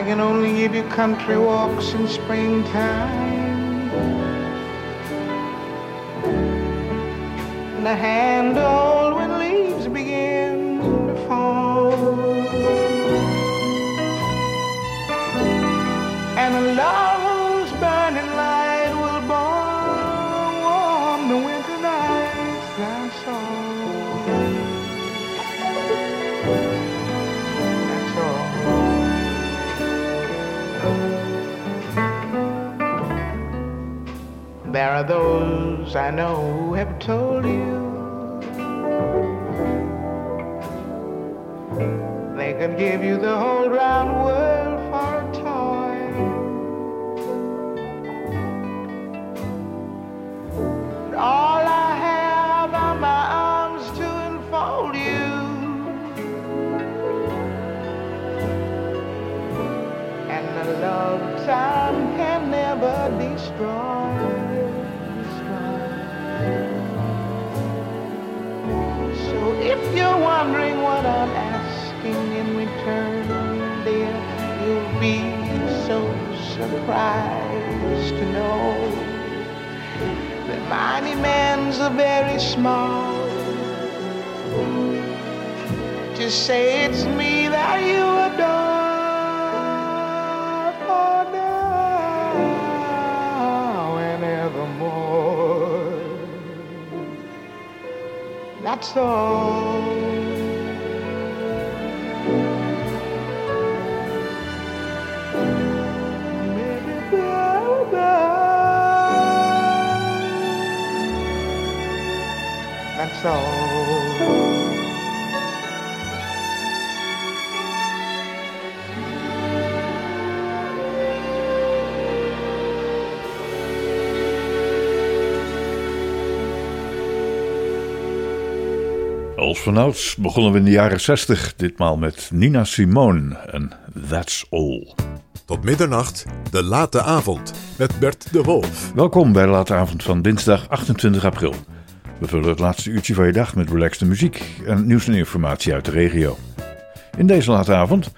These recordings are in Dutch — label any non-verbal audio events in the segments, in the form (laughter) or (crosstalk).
I can only give you country walks in springtime. And a handle those I know have told you they could give you the whole round world for a toy. All I have are my arms to enfold you. And the love time can never destroy. Wondering what I'm asking in return, dear, you'll be so surprised to know that my demands are very small. Just say it's me that you adore. That's all. That's all. Als vanouds begonnen we in de jaren 60, ditmaal met Nina Simone en That's All. Tot middernacht, de late avond, met Bert de Wolf. Welkom bij de late avond van dinsdag 28 april. We vullen het laatste uurtje van je dag met relaxte muziek en nieuws en informatie uit de regio. In deze late avond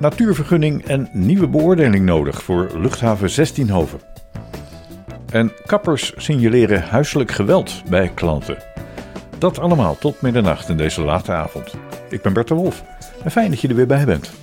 natuurvergunning en nieuwe beoordeling nodig voor luchthaven 16 Hoven. En kappers signaleren huiselijk geweld bij klanten. Dat allemaal tot middernacht in deze late avond. Ik ben Bert de Wolf en fijn dat je er weer bij bent.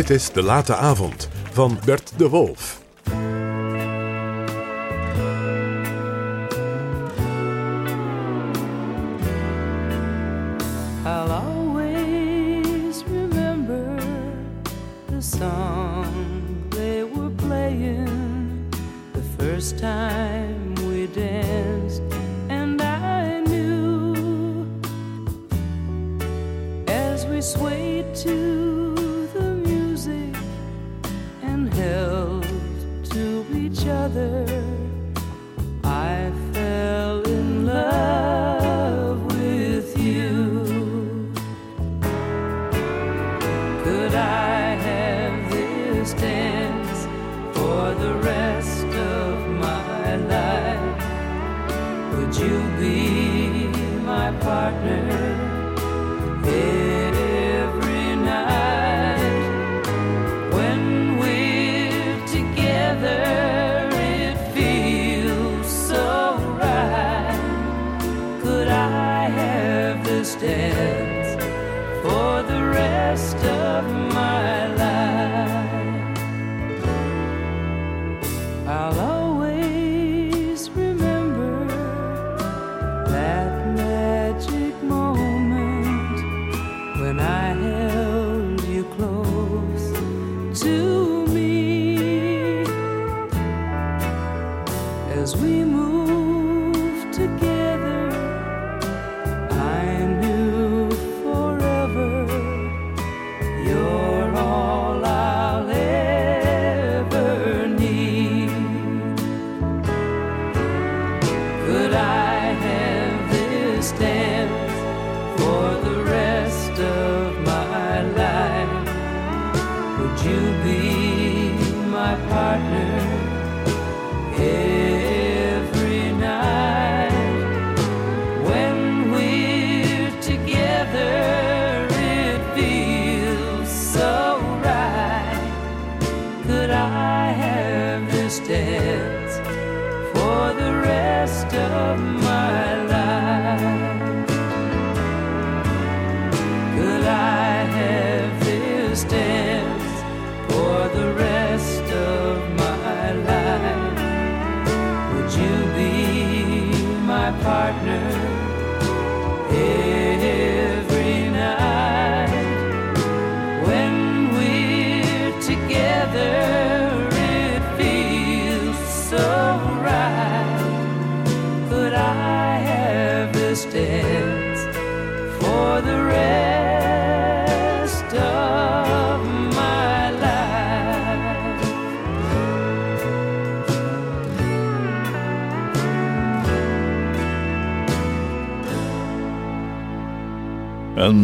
Dit is De Late Avond van Bert de Wolf. I'll always remember the song they were playing the first time we danced, to. other. Hey.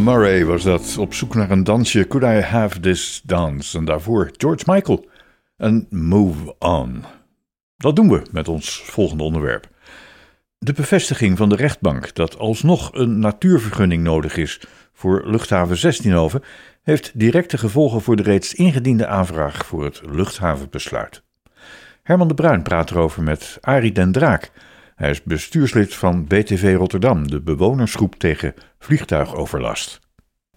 Murray was dat, op zoek naar een dansje. Could I have this dance? En daarvoor George Michael en Move On. Dat doen we met ons volgende onderwerp. De bevestiging van de rechtbank dat alsnog een natuurvergunning nodig is voor luchthaven 16 heeft directe gevolgen voor de reeds ingediende aanvraag voor het luchthavenbesluit. Herman de Bruin praat erover met Ari den Draak hij is bestuurslid van BTV Rotterdam, de bewonersgroep tegen vliegtuigoverlast.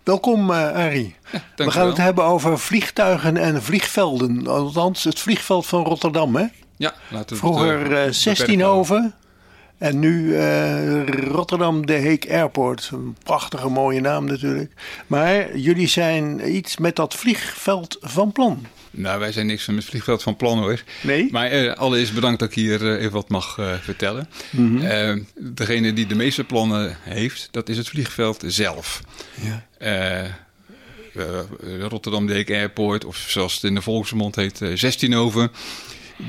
Welkom uh, Arie. We gaan het hebben over vliegtuigen en vliegvelden. Althans, het vliegveld van Rotterdam, hè? Ja, laten we Vroeger eh, 16 over, en nu eh, Rotterdam De Heek Airport. Een prachtige mooie naam natuurlijk. Maar jullie zijn iets met dat vliegveld van plan. Nou, wij zijn niks van het vliegveld van plan hoor. Nee? Maar eh, allereerst bedankt dat ik hier eh, even wat mag vertellen. Mhm. Degene die de meeste plannen heeft, dat is het vliegveld zelf. Ja. Rotterdam Deek Airport, of zoals het in de volksmond heet, eh, 16 over.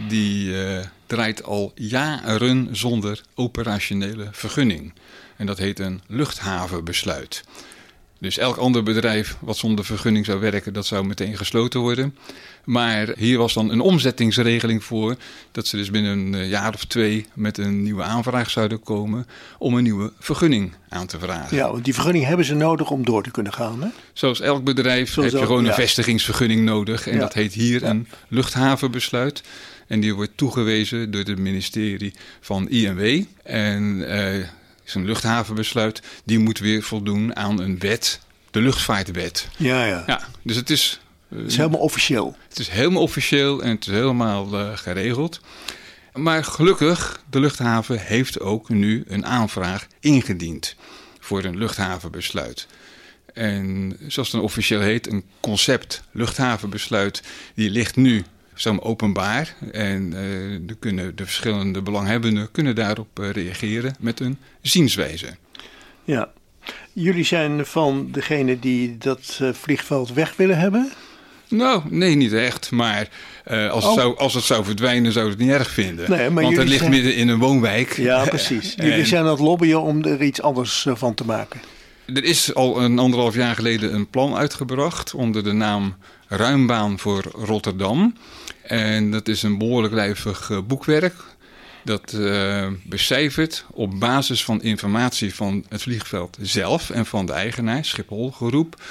Die eh, draait al jaren zonder operationele vergunning. En dat heet een luchthavenbesluit. Dus elk ander bedrijf wat zonder vergunning zou werken, dat zou meteen gesloten worden. Maar hier was dan een omzettingsregeling voor dat ze dus binnen een eh, jaar of twee met een nieuwe aanvraag zouden komen om een nieuwe vergunning aan te vragen. Ja, want die vergunning hebben ze nodig om door te kunnen gaan. Hè? Zoals elk bedrijf Zoals heb je elk- gewoon een ja. vestigingsvergunning nodig. En Ja. dat heet hier een luchthavenbesluit. En die wordt toegewezen door het ministerie van INW. En eh zo'n luchthavenbesluit, die moet weer voldoen aan een wet, de luchtvaartwet. Ja, ja. Ja, dus het is, eh, Het is helemaal officieel. het is helemaal officieel en het is helemaal eh, geregeld. Maar gelukkig, de luchthaven heeft ook nu een aanvraag ingediend voor een luchthavenbesluit. En zoals het dan officieel heet, een concept luchthavenbesluit, die ligt nu zo openbaar. En eh, de, kunnen, de verschillende belanghebbenden kunnen daarop eh, reageren met een zienswijze. Ja. Jullie zijn van degene die dat eh, vliegveld weg willen hebben. Nou, nee, niet echt. Maar als, het Oh. zou, als het zou verdwijnen, zou ik het niet erg vinden. Nee, Want het ligt zijn- midden in een woonwijk. Ja, precies. (laughs) Jullie zijn aan het lobbyen om er iets anders van te maken. Er is al een anderhalf jaar geleden een plan uitgebracht onder de naam Ruimbaan voor Rotterdam. En dat is een behoorlijk lijvig eh, boekwerk. Dat eh, becijfert op basis van informatie van het vliegveld zelf en van de eigenaar, Schiphol Groep,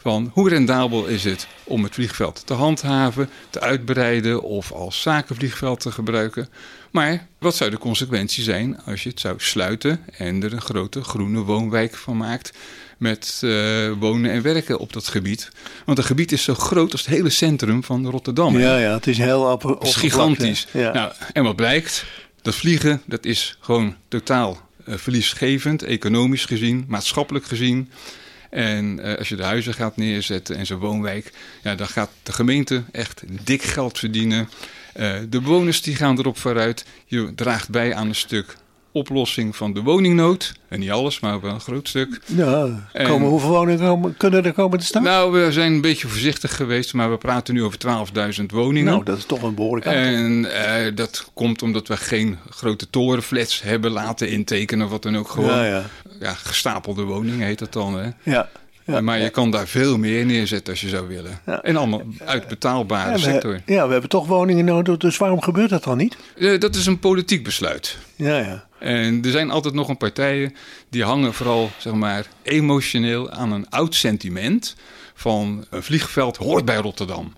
van hoe rendabel is het om het vliegveld te handhaven, te uitbreiden of als zakenvliegveld te gebruiken. Maar wat zou de consequentie zijn als je het zou sluiten en er een grote groene woonwijk van maakt met eh, wonen en werken op dat gebied? Want het gebied is zo groot als het hele centrum van Rotterdam. Ja, ja, het is heel op, Het is gigantisch. Ja. Nou, en wat blijkt? Dat vliegen, dat is gewoon totaal eh, verliesgevend, economisch gezien, maatschappelijk gezien. En eh, als je de huizen gaat neerzetten en zo'n woonwijk, ja, dan gaat de gemeente echt dik geld verdienen. De bewoners die gaan erop vooruit. Je draagt bij aan een stuk oplossing van de woningnood. En niet alles, maar wel een groot stuk. Ja, En- komen, hoeveel woningen komen- kunnen er komen te staan? Nou, we zijn een beetje voorzichtig geweest, maar we praten nu over 12.000 woningen. Nou, dat is toch een behoorlijk aantal. En eh, dat komt omdat we geen grote torenflats hebben laten intekenen wat dan ook. Gewoon Ja, ja, ja. gestapelde woningen heet dat dan. Hè? Ja. ja. maar je kan daar veel meer neerzetten als je zou willen. Ja. En allemaal uit betaalbare Ja, sector. ja, we hebben toch woningen nodig, dus waarom gebeurt dat dan niet? Eh, dat is een politiek besluit. Ja, ja. En er zijn altijd nog een partijen die hangen vooral zeg maar, emotioneel aan een oud sentiment van een vliegveld hoort bij Rotterdam.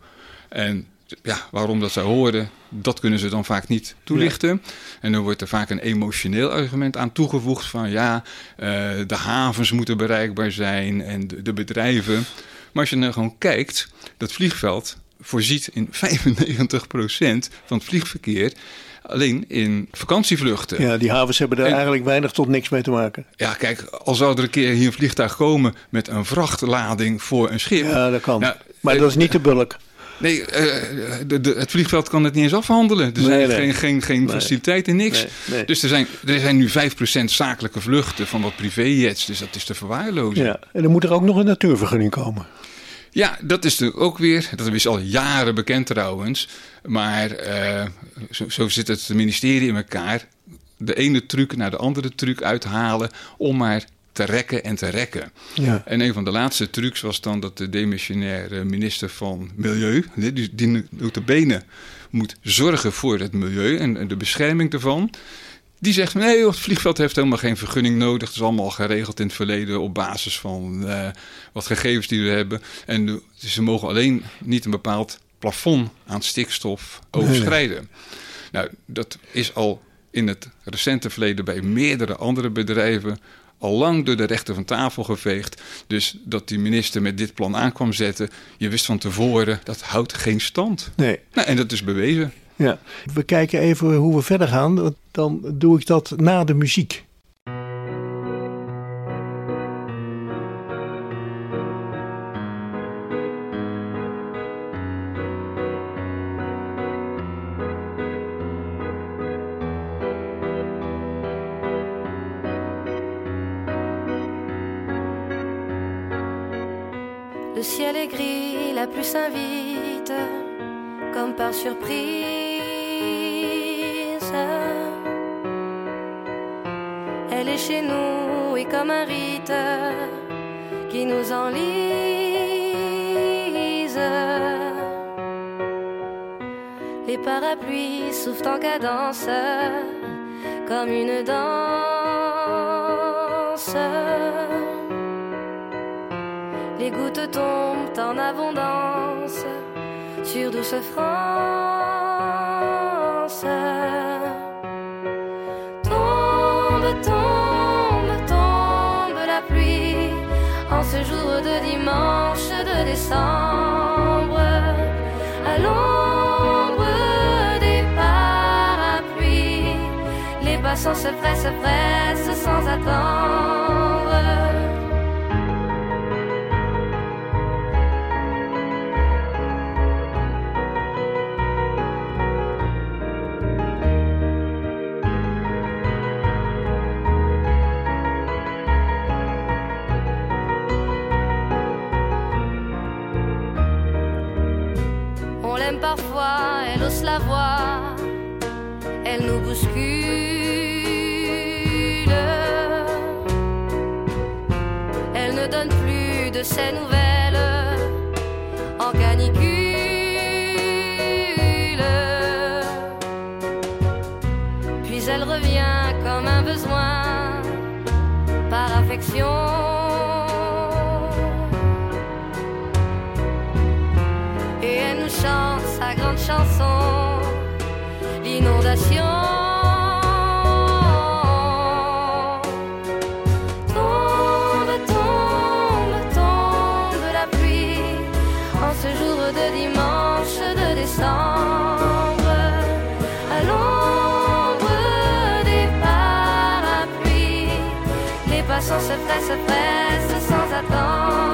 En ja, waarom dat zou horen, dat kunnen ze dan vaak niet toelichten. En dan wordt er vaak een emotioneel argument aan toegevoegd van ja, eh, de havens moeten bereikbaar zijn en de, de bedrijven. Maar als je nou gewoon kijkt, dat vliegveld voorziet in 95% van het vliegverkeer alleen in vakantievluchten. ja, die havens hebben daar En- eigenlijk weinig tot niks mee te maken. Ja, kijk, al zou er een keer hier een vliegtuig komen met een vrachtlading voor een schip. Ja, dat kan. Nou, maar eh, dat is niet de bulk. Nee, eh, de, de- het vliegveld kan het niet eens afhandelen. Er Nee, zijn nee. geen, geen, geen Nee. faciliteiten, niks. Dus er zijn, er zijn nu 5% zakelijke vluchten van wat privéjets. Dus dat is te verwaarlozen. Ja. En dan moet er ook nog een natuurvergunning komen. Ja, dat is natuurlijk ook weer. Dat is al jaren bekend trouwens. Maar eh, zo, zo zit het ministerie in elkaar. De ene truc naar de andere truc uithalen om maar te rekken en te rekken. Ja. En een van de laatste trucs was dan dat de demissionaire minister van Milieu, die, die de benen moet zorgen voor het milieu en en de bescherming ervan. Die zegt, nee joh, het vliegveld heeft helemaal geen vergunning nodig. Het is allemaal al geregeld in het verleden op basis van eh, wat gegevens die we hebben. En ze mogen alleen niet een bepaald plafond aan stikstof overschrijden. Nou, dat is al in het recente verleden bij meerdere andere bedrijven al lang door de rechter van tafel geveegd. Dus dat die minister met dit plan aankwam zetten, je wist van tevoren dat houdt geen stand. Nee. Nou, en dat is bewezen. Ja. We kijken even hoe we verder gaan. Dan doe ik dat na de muziek. Le ciel est la pluie s'invite, par surprise. Elle est chez nous et comme un rite qui nous enlise. Les parapluies soufflent en cadence comme une danse. Les gouttes tombent en abondance sur douce France. Tombe, tombe, tombe la pluie en ce jour de dimanche de décembre. À l'ombre des parapluies, les passants se pressent, pressent sans attendre. Nous bouscule. Elle ne donne plus de ses nouvelles en canicule. Puis elle revient comme un besoin par affection. Se pressent, se pressent sans attendre.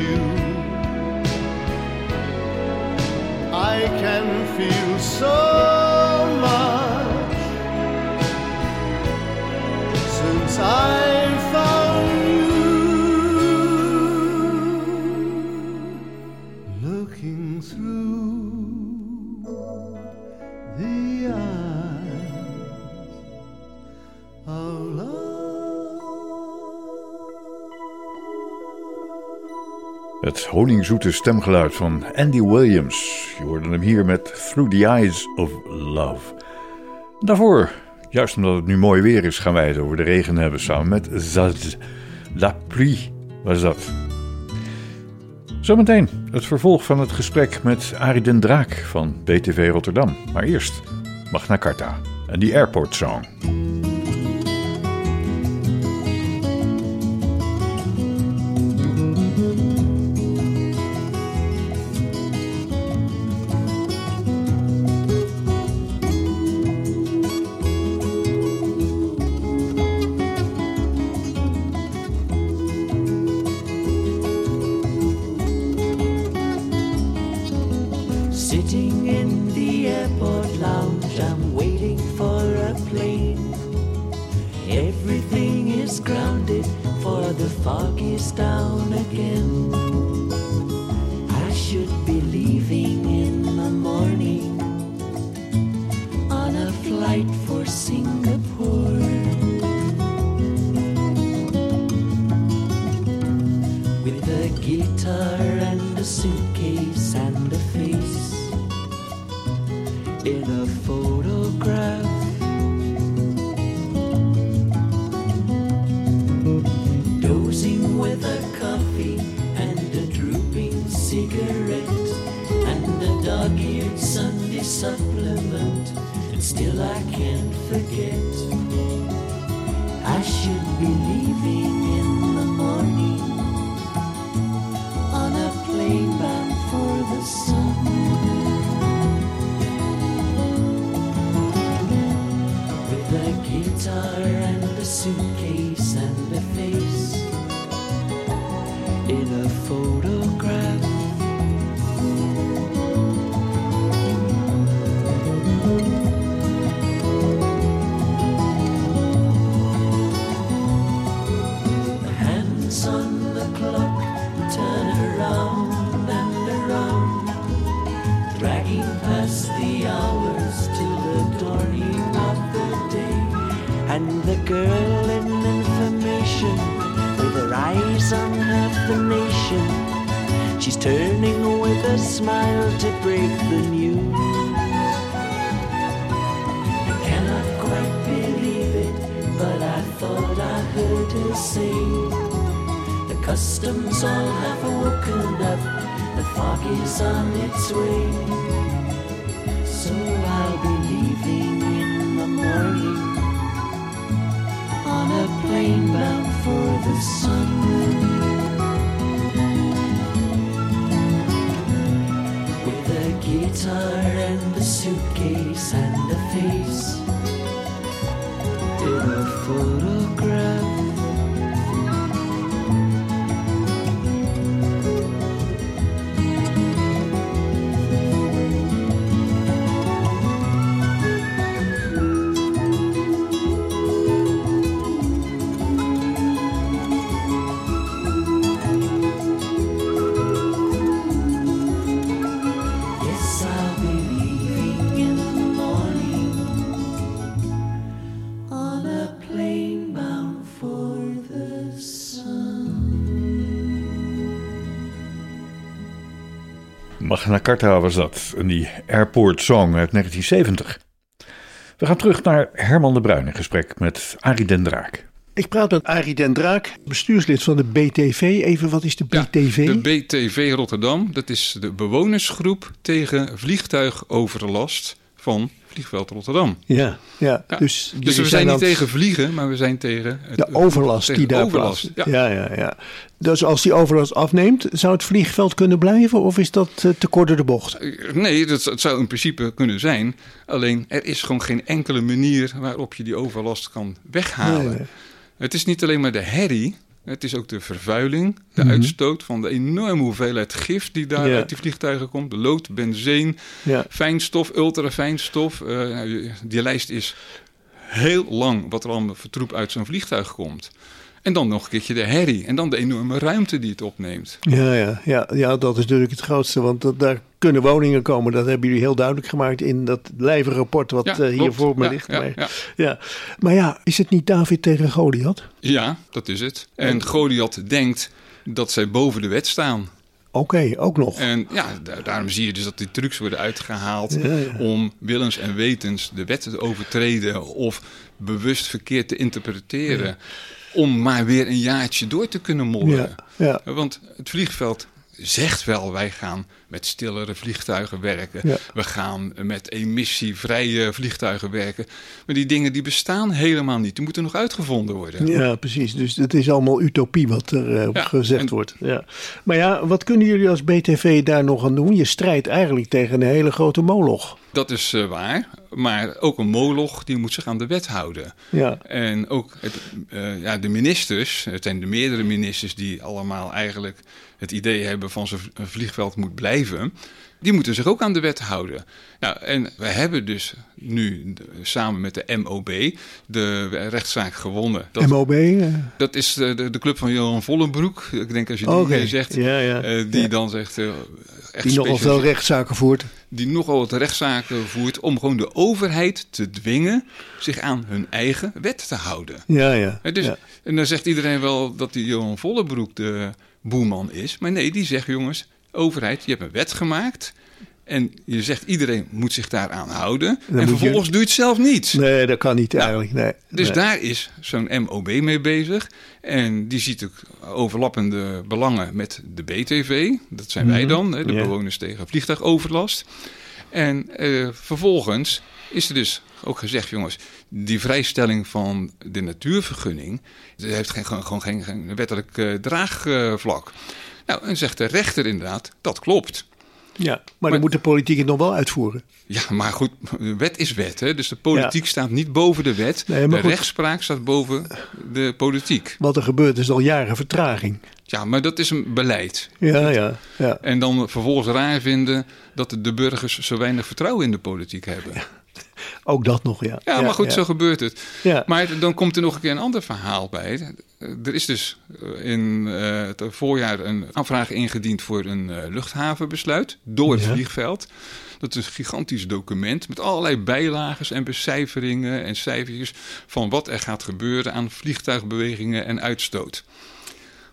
you. I can feel so much since I. zoete stemgeluid van Andy Williams. Je hoorde hem hier met Through the Eyes of Love. Daarvoor, juist omdat het nu mooi weer is, gaan wij het over de regen hebben samen met Zaz. La pluie was dat. Zometeen het vervolg van het gesprek met Arie den Draak van BTV Rotterdam. Maar eerst Magna Carta en die Airport Song. in a photograph. Dozing with a coffee and a drooping cigarette and a dog eared Sunday supplement, and still I can't forget. She's turning with a smile to break the news. I cannot quite believe it, but I thought I heard her say. The customs all have woken up, the fog is on its way. So I'll be leaving in the morning on a plane bound for the sun. Guitar and a suitcase and a face in a photograph. Magna Carta was dat, en die Airport Song uit 1970. We gaan terug naar Herman de Bruin in gesprek met Arie den Draak. Ik praat met Arie den Draak, bestuurslid van de BTV. Even, wat is de Ja, BTV? de BTV Rotterdam, dat is de bewonersgroep tegen vliegtuigoverlast van Vliegveld Rotterdam. ja, ja, Ja, Dus, Dus we zijn niet tegen vliegen, maar we zijn tegen het, de overlast tegen die daar overlast. Ja. Ja. Ja, ja, Dus als die overlast afneemt, zou het vliegveld kunnen blijven of is dat eh, te kort door de bocht? Nee, dat, het zou in principe kunnen zijn. Alleen er is gewoon geen enkele manier waarop je die overlast kan weghalen. Nee, nee. Het is niet alleen maar de herrie. Het is ook de vervuiling, de Mhm. uitstoot van de enorme hoeveelheid gif die daar Ja. uit die vliegtuigen komt. Lood, benzeen, Ja. fijnstof, ultrafijnstof. Nou, die lijst is heel lang wat er allemaal vertroep uit zo'n vliegtuig komt. En dan nog een keertje de herrie. En dan de enorme ruimte die het opneemt. Ja, ja, ja, ja, dat is natuurlijk het grootste. Want dat, daar kunnen woningen komen. Dat hebben jullie heel duidelijk gemaakt in dat lijve rapport wat Ja, eh, hier klopt. voor me ligt. ja, Maar, ja. maar ja, is het niet David tegen Goliath? Ja, dat is het. En Goliath denkt dat zij boven de wet staan. Oké, ook nog. En ja, da- daarom zie je dus dat die trucs worden uitgehaald Ja, ja. om willens en wetens de wet te overtreden of bewust verkeerd te interpreteren. Om maar weer een jaartje door te kunnen mollen. Ja, ja. Want het vliegveld zegt wel, wij gaan met stillere vliegtuigen werken. Ja. We gaan met emissievrije vliegtuigen werken. Maar die dingen die bestaan helemaal niet. Die moeten nog uitgevonden worden. Ja, precies. Dus het is allemaal utopie wat er eh, Ja, gezegd en- wordt. Ja. Maar ja, wat kunnen jullie als BTV daar nog aan doen? Je strijdt eigenlijk tegen een hele grote moloch. Dat is eh, waar. Maar ook een moloch die moet zich aan de wet houden. Ja, En ook het, eh, ja, de ministers, het zijn de meerdere ministers die allemaal eigenlijk het idee hebben van v- vliegveld moet blijven. Die moeten zich ook aan de wet houden. Nou, en we hebben dus nu samen met de MOB de rechtszaak gewonnen. Dat, MOB. eh, dat is de, de, de club van Johan Vollenbroek. Ik denk als je die Oké, eh, zegt, ja, ja. die dan zegt... echt die nogal veel rechtszaken voert. Die nogal wat rechtszaken voert om gewoon de overheid te dwingen zich aan hun eigen wet te houden. Ja, ja. Dus, ja. En dan zegt iedereen wel dat die Johan Vollebroek de boeman is. Maar nee, die zegt jongens, overheid, je hebt een wet gemaakt En je zegt iedereen moet zich daaraan houden. Dan en moet je- vervolgens doe je het zelf niet. Nee, dat kan niet eigenlijk. Nee. Dus Nee. daar is zo'n MOB mee bezig. En die ziet ook overlappende belangen met de BTV. Dat zijn wij dan, hè, de Ja. bewoners tegen vliegtuigoverlast. En eh, vervolgens is er dus ook gezegd, jongens, die vrijstelling van de natuurvergunning, heeft geen, gewoon, gewoon geen, geen wettelijk eh, draagvlak. Nou, en zegt de rechter inderdaad, dat klopt. Ja, maar, dan moet de politiek het nog wel uitvoeren. Ja, maar goed, wet is wet. Hè? Dus de politiek staat niet boven de wet. Nee, maar de goed. rechtspraak staat boven de politiek. Wat er gebeurt is al jaren vertraging. Ja, maar dat is een beleid. Ja, ja, ja. En dan vervolgens raar vinden dat de burgers zo weinig vertrouwen in de politiek hebben. Ja, Ook dat nog, ja. maar goed, ja. zo gebeurt het. Ja. Maar dan komt er nog een keer een ander verhaal bij. Er is dus eh, in eh, het voorjaar een aanvraag ingediend voor een eh, luchthavenbesluit door het Ja. vliegveld. Dat is een gigantisch document met allerlei bijlages en becijferingen en cijfertjes van wat er gaat gebeuren aan vliegtuigbewegingen en uitstoot.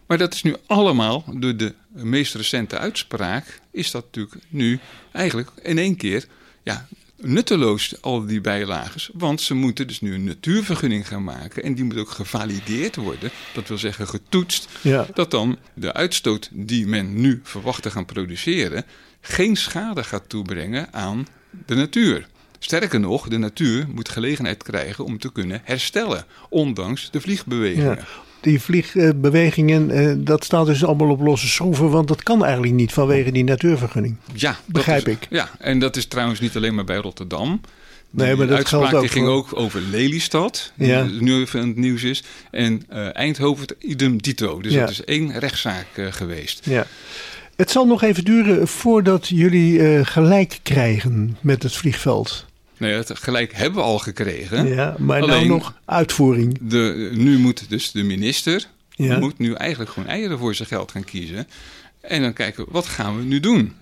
Maar dat is nu allemaal door de meest recente uitspraak, is dat natuurlijk nu eigenlijk in één keer ja, nutteloos, al die bijlages. Want ze moeten dus nu een natuurvergunning gaan maken en die moet ook gevalideerd worden. Dat wil zeggen getoetst. Ja. Dat dan de uitstoot die men nu verwacht te gaan produceren, geen schade gaat toebrengen aan de natuur. Sterker nog, de natuur moet gelegenheid krijgen om te kunnen herstellen, ondanks de vliegbewegingen. Ja. Die vliegbewegingen, eh, dat staat dus allemaal op losse schroeven, want dat kan eigenlijk niet vanwege die natuurvergunning. Ja, Begrijp is- ik. Ja, en dat is trouwens niet alleen maar bij Rotterdam. Die Nee, maar dat uitspraak geldt ook die ging voor- ook over Lelystad, die Ja. nu even in het nieuws is. En eh, Eindhoven, idem dito. Dus Ja. dat is één rechtszaak eh, geweest. Ja. Het zal nog even duren voordat jullie gelijk krijgen met het vliegveld. Nee, het gelijk hebben we al gekregen. Ja, maar Alleen- nou nog uitvoering. De, nu moet dus de minister Ja. moet nu eigenlijk gewoon eieren voor zijn geld gaan kiezen. En dan kijken, wat gaan we nu doen?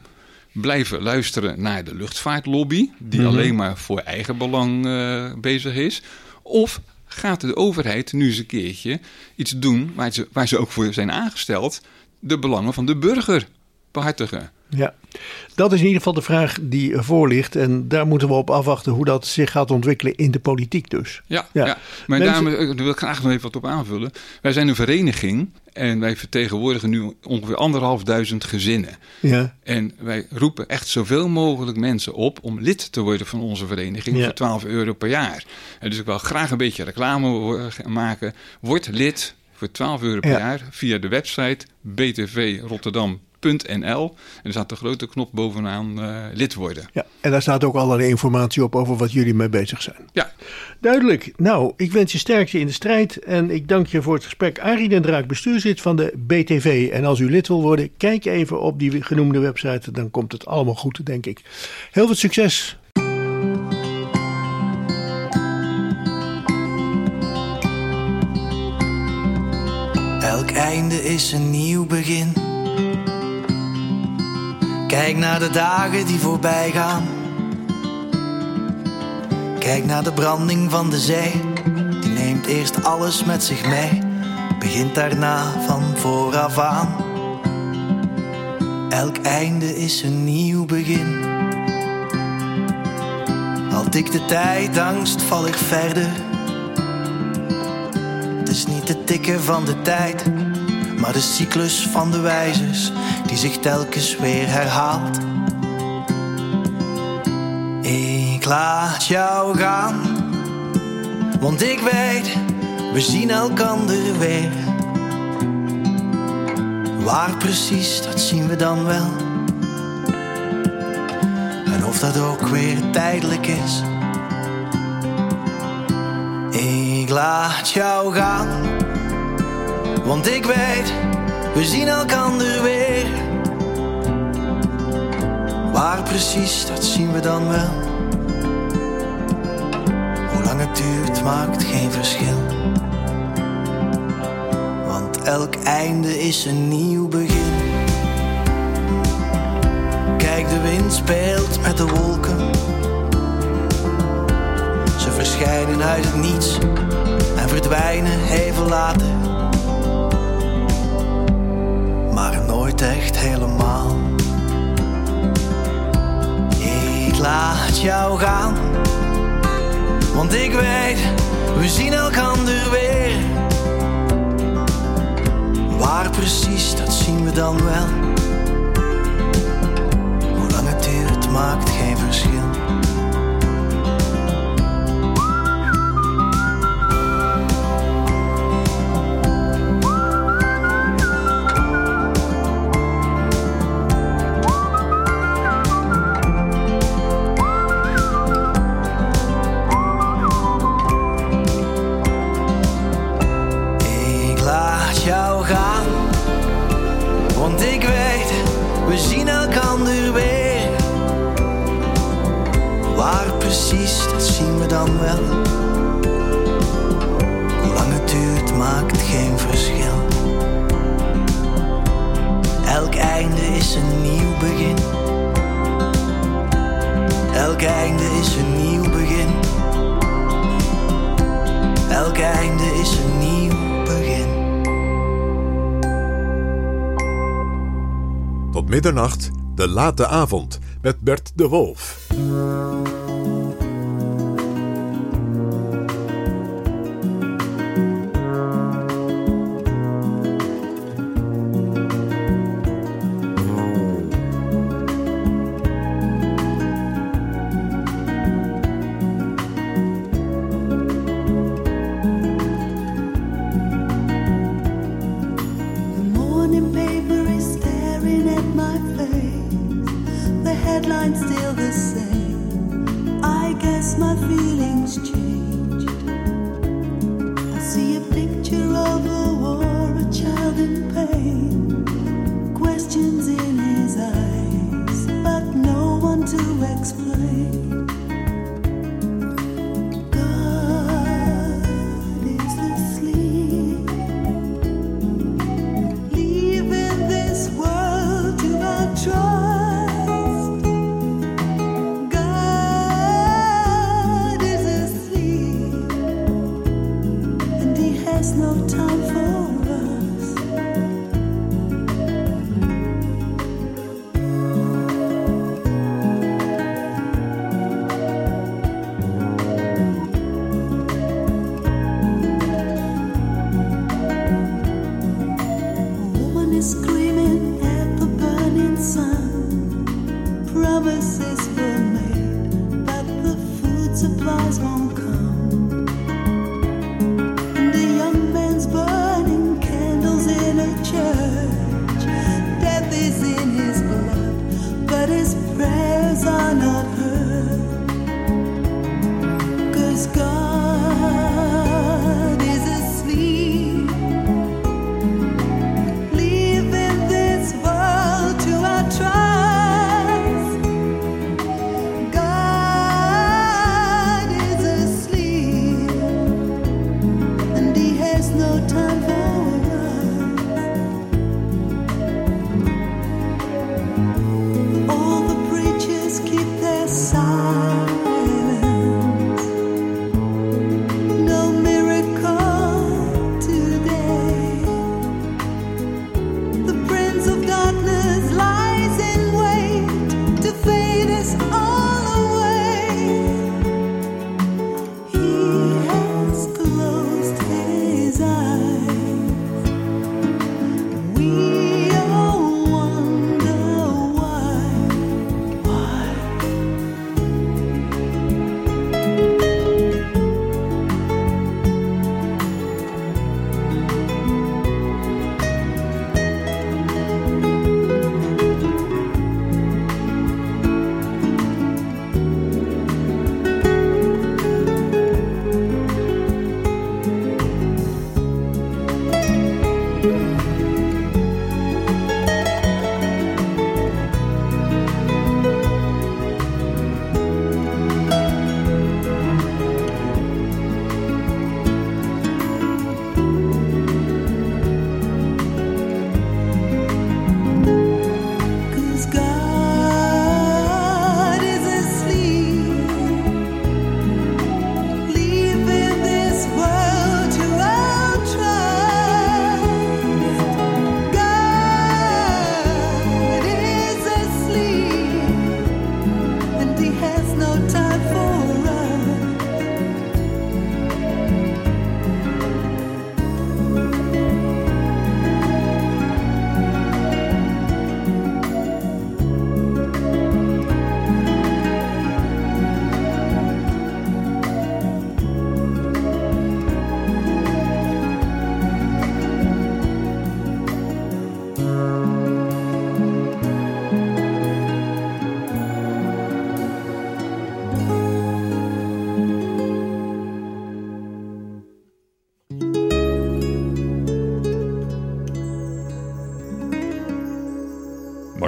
Blijven luisteren naar de luchtvaartlobby, die Mhm. alleen maar voor eigen belang eh, bezig is. Of gaat de overheid nu eens een keertje iets doen waar ze, waar ze ook voor zijn aangesteld, de belangen van de burger behartigen? Ja, dat is in ieder geval de vraag die ervoor ligt. En daar moeten we op afwachten hoe dat zich gaat ontwikkelen in de politiek dus. Ja, Ja. ja. maar Mensen- eh, wil ik graag nog even wat op aanvullen. Wij zijn een vereniging en wij vertegenwoordigen nu ongeveer anderhalfduizend gezinnen. Ja, En wij roepen echt zoveel mogelijk mensen op om lid te worden van onze vereniging Ja. voor 12 euro per jaar. En dus ik wil graag een beetje reclame maken. Word lid voor 12 euro per Ja. jaar via de website btvrotterdam.nl. En er staat een grote knop bovenaan eh, lid worden. ja, en daar staat ook allerlei informatie op over wat jullie mee bezig zijn. Ja, Duidelijk. Nou, ik wens je sterkte in de strijd. En ik dank je voor het gesprek. Arie den Draak, bestuurslid van de BTV. En als u lid wil worden, kijk even op die genoemde website. Dan komt het allemaal goed, denk ik. Heel veel succes. Elk einde is een nieuw begin. Kijk naar de dagen die voorbij gaan. Kijk naar de branding van de zee. Die neemt eerst alles met zich mee. Begint daarna van vooraf aan. Elk einde is een nieuw begin. Al tikt de tijd angst, val ik verder. Het is niet het tikken van de tijd, maar de cyclus van de wijzers die zich telkens weer herhaalt. Ik laat jou gaan, want ik weet, we zien elkander weer. Waar precies, dat zien we dan wel. En of dat ook weer tijdelijk is. Ik laat jou gaan, want ik weet, we zien elkander weer. Waar precies, dat zien we dan wel. Hoe lang het duurt, maakt geen verschil. Want elk einde is een nieuw begin. Kijk, de wind speelt met de wolken. Ze verschijnen uit het niets en verdwijnen even later. echt helemaal. Ik laat jou gaan, want ik weet, we zien elkander weer. Waar precies, dat zien we dan wel. Hoe lang het duurt, maakt geen verschil. Elk einde is een nieuw begin. Elk einde is een nieuw begin. Tot middernacht, de late avond met Bert de Wolf. eyes won't come.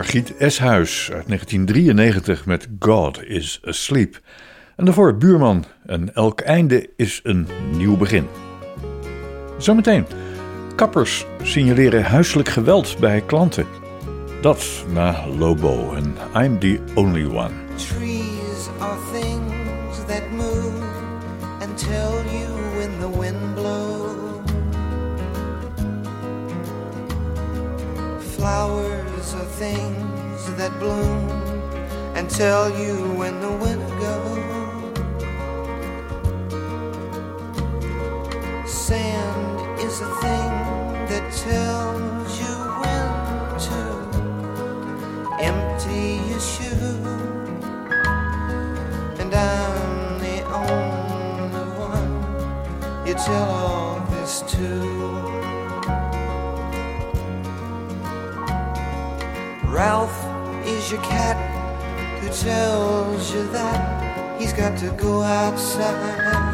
Margriet Eshuis uit 1993 met God is Asleep. En daarvoor Buurman en Elk einde is een nieuw begin. Zometeen. Kappers signaleren huiselijk geweld bij klanten. Dat na Lobo en I'm the Only One. Trees are things that move and tell you when the wind blows. Things that bloom and tell you when the winter goes. Sand is a thing that tells you when to empty your shoe. And I'm the only one you tell all this to. Ralph is your cat who tells you that he's got to go outside.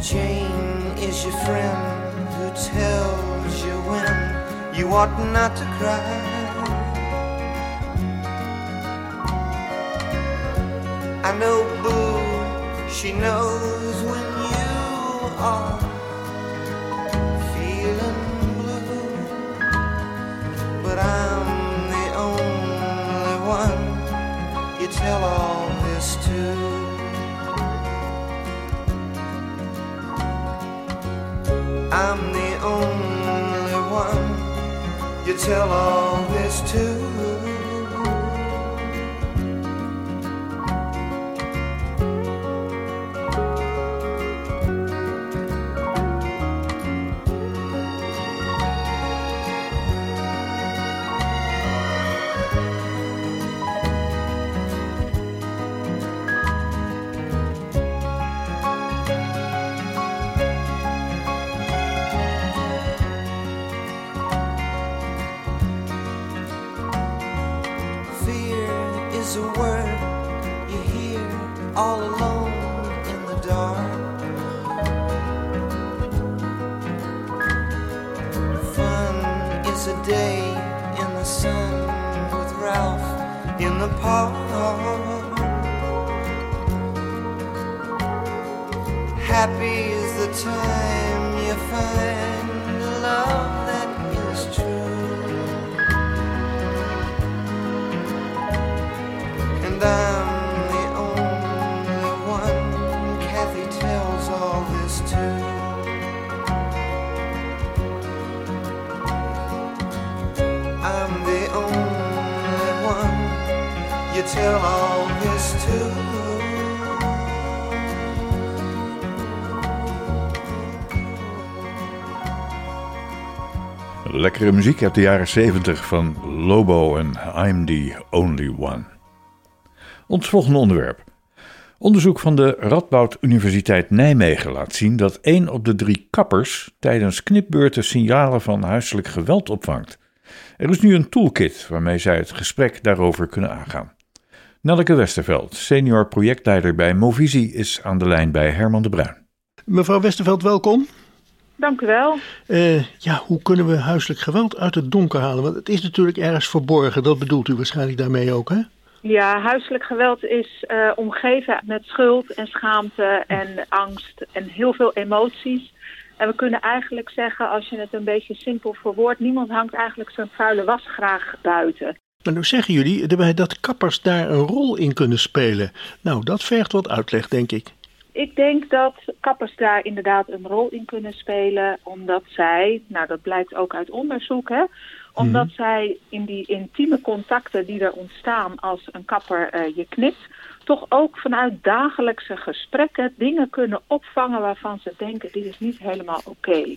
Jane is your friend who tells you when you ought not to cry. I know Boo, she knows when you are tell all this to. I'm the only one you tell all this to. Happy is the time you find love that is true. And I'm tell all this to. Lekkere muziek uit de jaren 70 van Lobo en I'm the Only One. Ons volgende onderwerp. Onderzoek van de Radboud Universiteit Nijmegen laat zien dat één op de drie kappers tijdens knipbeurten signalen van huiselijk geweld opvangt. Er is nu een toolkit waarmee zij het gesprek daarover kunnen aangaan. Nelleke Westerveld, senior projectleider bij Movisie, is aan de lijn bij Herman de Bruin. Mevrouw Westerveld, welkom. Dank u wel. Eh, ja, hoe kunnen we huiselijk geweld uit het donker halen? Want het is natuurlijk ergens verborgen, dat bedoelt u waarschijnlijk daarmee ook, hè? Ja, huiselijk geweld is eh, omgeven met schuld en schaamte en angst en heel veel emoties. En we kunnen eigenlijk zeggen, als je het een beetje simpel verwoordt, niemand hangt eigenlijk zijn vuile was graag buiten. Maar nou zeggen jullie erbij dat kappers daar een rol in kunnen spelen. Nou, dat vergt wat uitleg, denk ik. Ik denk dat kappers daar inderdaad een rol in kunnen spelen, omdat zij, nou dat blijkt ook uit onderzoek, hè, omdat Mhm. zij in die intieme contacten die er ontstaan als een kapper eh, je knipt, toch ook vanuit dagelijkse gesprekken dingen kunnen opvangen waarvan ze denken, dit is niet helemaal oké.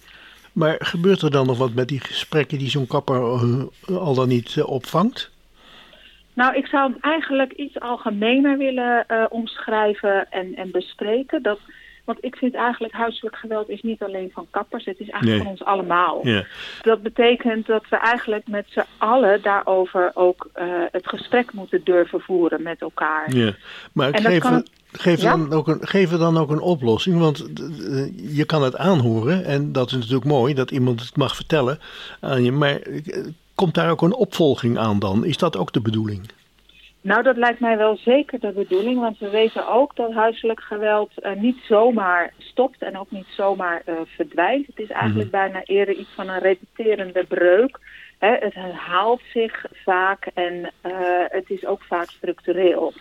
Maar gebeurt er dan nog wat met die gesprekken die zo'n kapper eh, al dan niet eh, opvangt? Nou, ik zou hem eigenlijk iets algemener willen eh, omschrijven en, en bespreken. Dat Want ik vind eigenlijk huiselijk geweld is niet alleen van kappers, het is eigenlijk Nee. van ons allemaal. Ja. Dat betekent dat we eigenlijk met z'n allen daarover ook eh, het gesprek moeten durven voeren met elkaar. Ja, maar En geef, kan- geef, Ja? dan ook een, geef er dan ook een oplossing. Want eh, je kan het aanhoren. En dat is natuurlijk mooi dat iemand het mag vertellen aan je. Maar komt daar ook een opvolging aan dan? Is dat ook de bedoeling? Nou, dat lijkt mij wel zeker de bedoeling, want we weten ook dat huiselijk geweld eh, niet zomaar stopt en ook niet zomaar eh, verdwijnt. Het is eigenlijk bijna eerder iets van een repeterende breuk. Hè, het herhaalt zich vaak en eh, het is ook vaak structureel.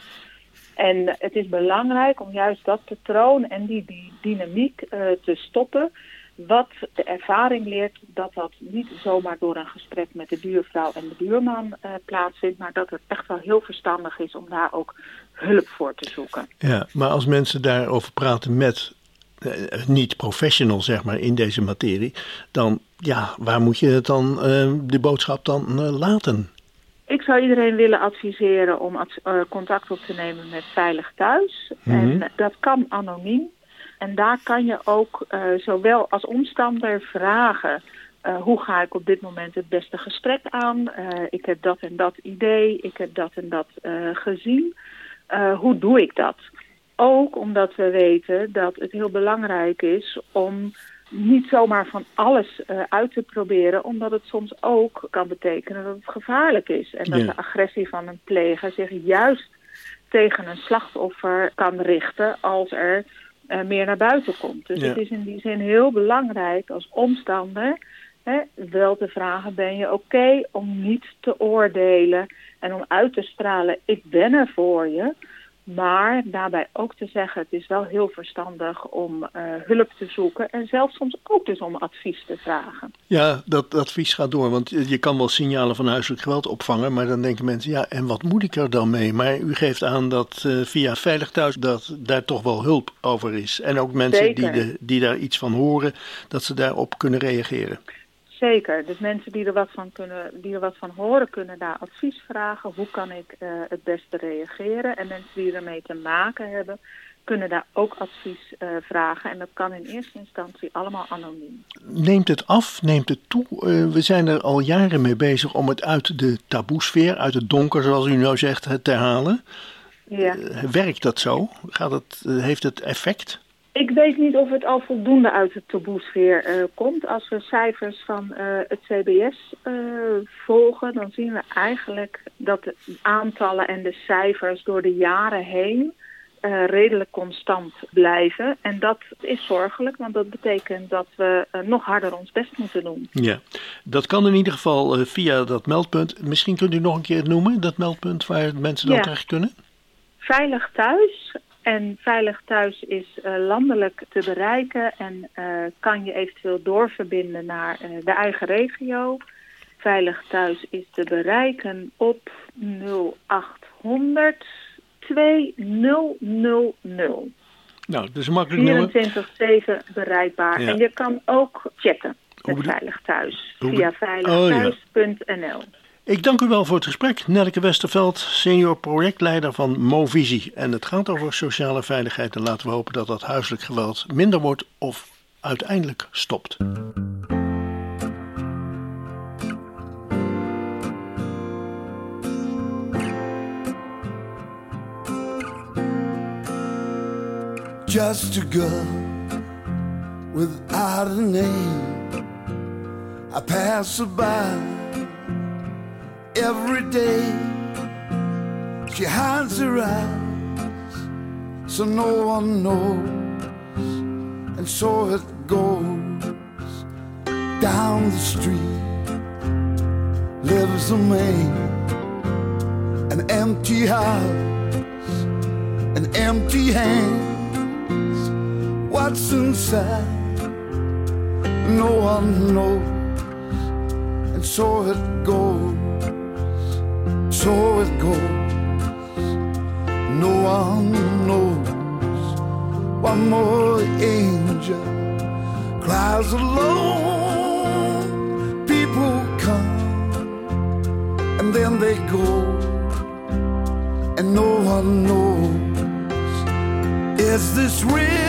En het is belangrijk om juist dat patroon en die, die dynamiek te stoppen. Wat de ervaring leert dat dat niet zomaar door een gesprek met de buurvrouw en de buurman eh, plaatsvindt, maar dat het echt wel heel verstandig is om daar ook hulp voor te zoeken. Ja, maar als mensen daarover praten met eh, niet-professional, zeg maar, in deze materie. Dan, ja, waar moet je het dan, eh, de boodschap dan laten? Ik zou iedereen willen adviseren om contact op te nemen met Veilig Thuis. Mhm. En dat kan anoniem. En daar kan je ook eh, zowel als omstander vragen... eh, hoe ga ik op dit moment het beste gesprek aan? Eh, ik heb dat en dat idee, ik heb dat en dat gezien. Hoe doe ik dat? Ook omdat we weten dat het heel belangrijk is om niet zomaar van alles uit te proberen, omdat het soms ook kan betekenen dat het gevaarlijk is. En dat Ja. de agressie van een pleger zich juist tegen een slachtoffer kan richten als er eh, meer naar buiten komt. Dus Ja. het is in die zin heel belangrijk als omstander hè, wel te vragen, ben je oké om niet te oordelen en om uit te stralen, ik ben er voor je. Maar daarbij ook te zeggen, het is wel heel verstandig om eh, hulp te zoeken en zelfs soms ook dus om advies te vragen. Ja, dat advies gaat door. Want je kan wel signalen van huiselijk geweld opvangen. Maar dan denken mensen, ja, en wat moet ik er dan mee? Maar u geeft aan dat eh, via Veilig Thuis dat daar toch wel hulp over is. En ook mensen die, de, die daar iets van horen, dat ze daarop kunnen reageren. Zeker, dus mensen die er wat van, kunnen, die er wat van horen kunnen daar advies vragen. Hoe kan ik eh, het beste reageren? En mensen die ermee te maken hebben, kunnen daar ook advies eh, vragen. En dat kan in eerste instantie allemaal anoniem. Neemt het af? Neemt het toe? Eh, we zijn er al jaren mee bezig om het uit de taboesfeer, uit het donker, zoals u nou zegt, te halen. Ja. Werkt dat zo? Gaat het, heeft het effect? Ik weet niet of het al voldoende uit de taboesfeer eh komt. Als we cijfers van eh, het CBS eh, volgen, dan zien we eigenlijk dat de aantallen en de cijfers door de jaren heen redelijk constant blijven. En dat is zorgelijk, want dat betekent dat we nog harder ons best moeten doen. Ja, dat kan in ieder geval via dat meldpunt. Misschien kunt u nog een keer het noemen, dat meldpunt waar mensen dan Ja. terecht kunnen? Veilig thuis. En veilig thuis is eh, landelijk te bereiken en eh, kan je eventueel doorverbinden naar eh, de eigen regio. Veilig thuis is te bereiken op 0800 2000. Nou, dat is een makkelijk nummer. 24-7 bereikbaar. Ja. En je kan ook chatten met Veilig Thuis via veiligthuis.nl. Ik dank u wel voor het gesprek. Nelke Westerveld, senior projectleider van Movisie. En het gaat over sociale veiligheid. En laten we hopen dat dat huiselijk geweld minder wordt of uiteindelijk stopt. Just a girl without a name. I pass by every day. She hides her eyes so no one knows, and so it goes. Down the street lives a man, an empty house, an empty hand what's inside. No one knows, and so it goes, so it goes. No one knows. One more angel cries alone. People come and then they go, and no one knows. Is this real?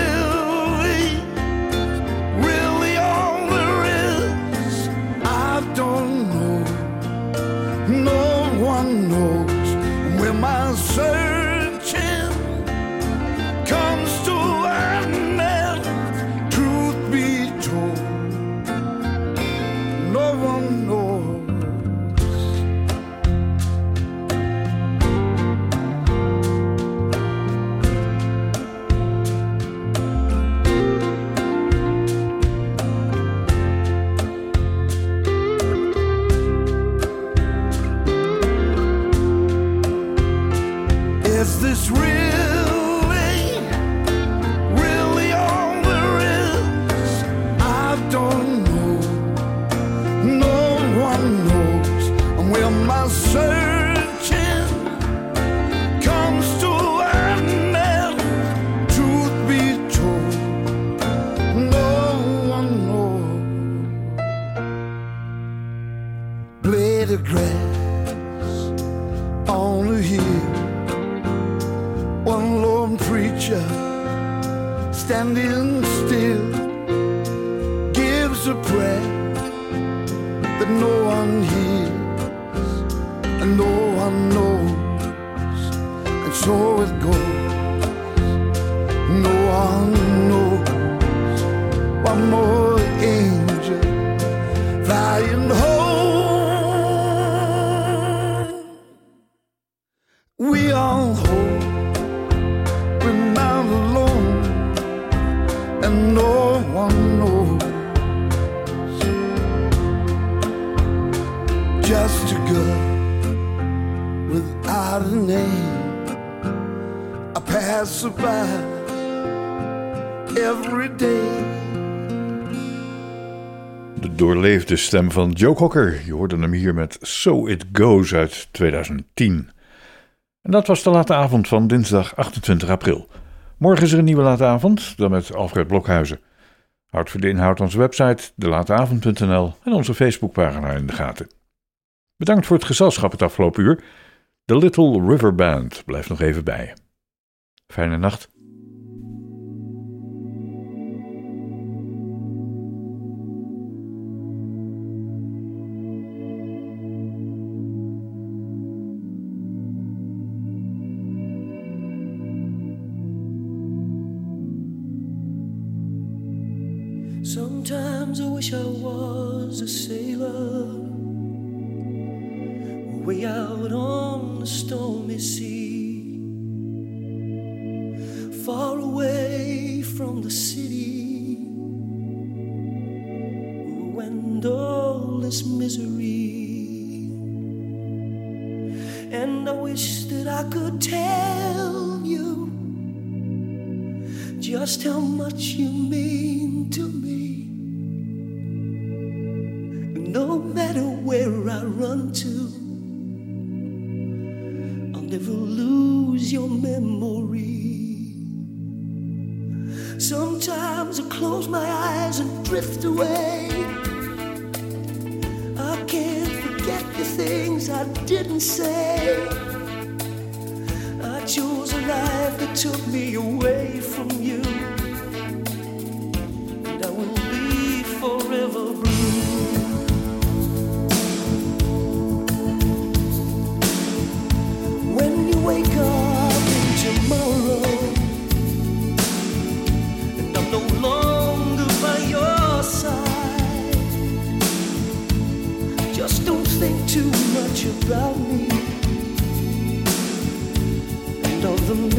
doorleefde stem van Joe Cocker. Je hoorde hem hier met So It Goes uit 2010. En dat was de late avond van dinsdag 28 april. Morgen is er een nieuwe late avond, dan met Alfred Blokhuizen. Houd voor de inhoud onze website, delateavond.nl en onze Facebookpagina in de gaten. Bedankt voor het gezelschap het afgelopen uur. De Little River Band blijft nog even bij. Fijne nacht. wake up in tomorrow and I'm no longer by your side. Just don't think too much about me and all the